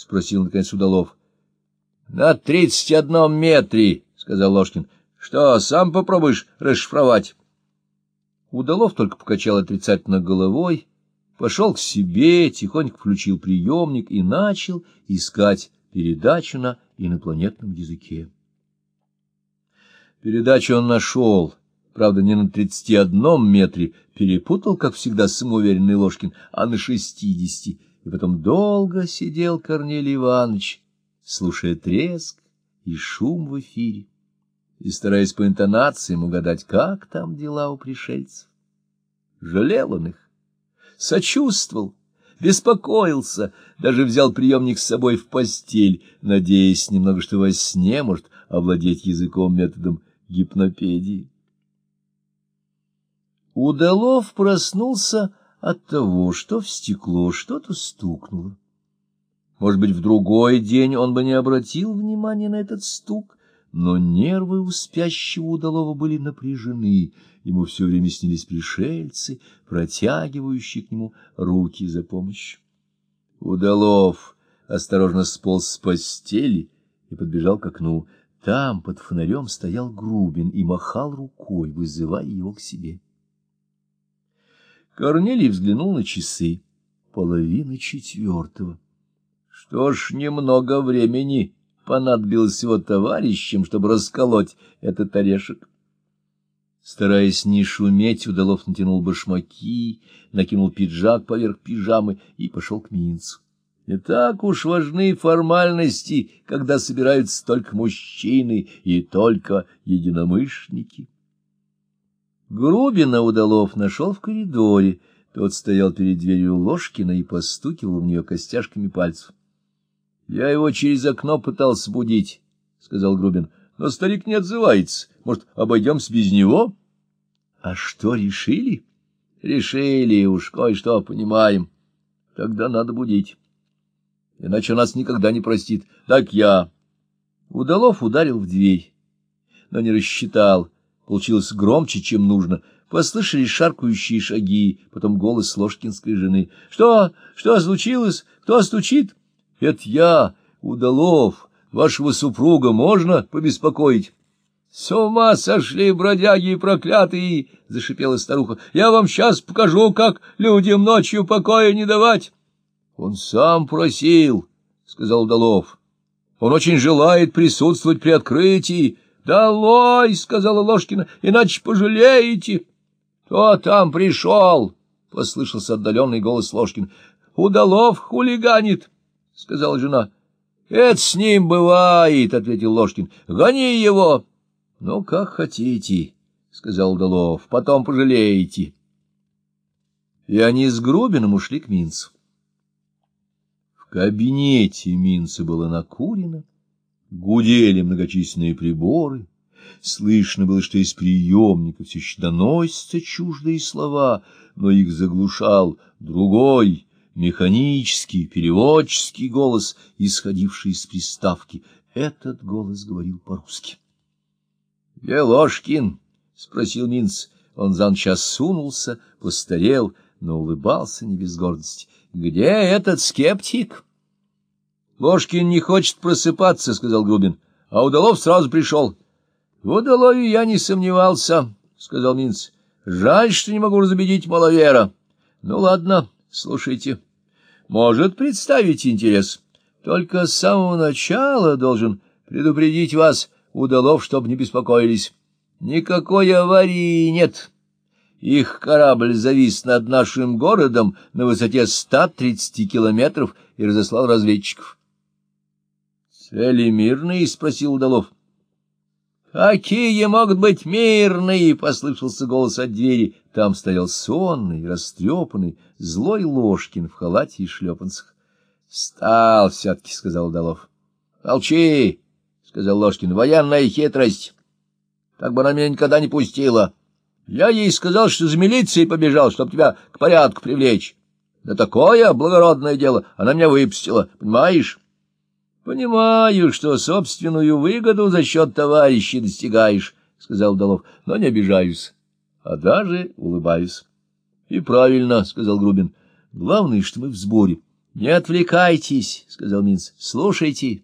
спросил, наконец, Удалов. — На тридцать одном метре, — сказал Ложкин. — Что, сам попробуешь расшифровать? Удалов только покачал отрицательно головой, пошел к себе, тихонько включил приемник и начал искать передачу на инопланетном языке. Передачу он нашел, правда, не на тридцати одном метре, перепутал, как всегда, самоуверенный Ложкин, а на шестидесяти, и потом долго сидел Корнелий Иванович, слушая треск и шум в эфире, и стараясь по интонациям угадать, как там дела у пришельцев. Жалел он их, сочувствовал, беспокоился, даже взял приемник с собой в постель, надеясь немного, что во сне может овладеть языком методом гипнопедии. Удалов проснулся от того, что в стекло что-то стукнуло. Может быть, в другой день он бы не обратил внимания на этот стук, но нервы у спящего удалого были напряжены, ему все время снились пришельцы, протягивающие к нему руки за помощью. Удалов осторожно сполз с постели и подбежал к окну. Там под фонарем стоял Грубин и махал рукой, вызывая его к себе. Корнелий взглянул на часы. Половина четвертого. Что ж, немного времени понадобилось его товарищам, чтобы расколоть этот орешек. Стараясь не шуметь, Удалов натянул башмаки, накинул пиджак поверх пижамы и пошел к Минцу. Не так уж важны формальности, когда собираются только мужчины и только единомышленники. Грубина Удалов нашел в коридоре. Тот стоял перед дверью Ложкина и постукивал в нее костяшками пальцев. — Я его через окно пытался будить, — сказал Грубин, — но старик не отзывается. Может, обойдемся без него? — А что, решили? — Решили, уж кое-что понимаем. Тогда надо будить иначе нас никогда не простит. Так я. Удалов ударил в дверь, но не рассчитал. Получилось громче, чем нужно. Послышались шаркающие шаги, потом голос Ложкинской жены. — Что? Что случилось? Кто стучит? — Это я, Удалов. Вашего супруга можно побеспокоить? — С ума сошли бродяги проклятые! — зашипела старуха. — Я вам сейчас покажу, как людям ночью покоя не давать. Он сам просил, — сказал Удалов. Он очень желает присутствовать при открытии. — Долой, — сказала Ложкина, — иначе пожалеете. — Кто там пришел? — послышался отдаленный голос Ложкин. — Удалов хулиганит, — сказала жена. — Это с ним бывает, — ответил Ложкин. — Гони его. — Ну, как хотите, — сказал Удалов, — потом пожалеете. И они с Грубиным ушли к Минцу кабинете Минца было накурено, гудели многочисленные приборы, слышно было, что из приемников все еще доносятся чуждые слова, но их заглушал другой, механический, переводческий голос, исходивший из приставки. Этот голос говорил по-русски. — Велошкин? — спросил Минц. Он за час сунулся, постарел, но улыбался не без гордости. — Где этот скептик? — Ложкин не хочет просыпаться, — сказал Грубин, — а Удалов сразу пришел. — В Удалове я не сомневался, — сказал Минц. — Жаль, что не могу разубедить маловера. — Ну, ладно, слушайте. Может представить интерес. Только с самого начала должен предупредить вас, Удалов, чтобы не беспокоились. Никакой аварии нет. — их корабль завис над нашим городом на высоте 130 километров и разослал разведчиков. — Цели мирные? — спросил Удалов. — Какие могут быть мирные? — послышался голос от двери. Там стоял сонный, растрепанный, злой Ложкин в халате и шлепанцах. — Встал все-таки, — сказал Удалов. — Молчи, — сказал Ложкин, — военная хитрость. Так бы она меня никогда не пустила. — я ей сказал, что за милицией побежал, чтобы тебя к порядку привлечь. Да такое благородное дело она меня выпустила, понимаешь? — Понимаю, что собственную выгоду за счет товарищей достигаешь, — сказал Удалов, — но не обижаюсь, а даже улыбаюсь. — И правильно, — сказал Грубин. — Главное, что мы в сборе. Не отвлекайтесь, — сказал Минц. — Слушайте.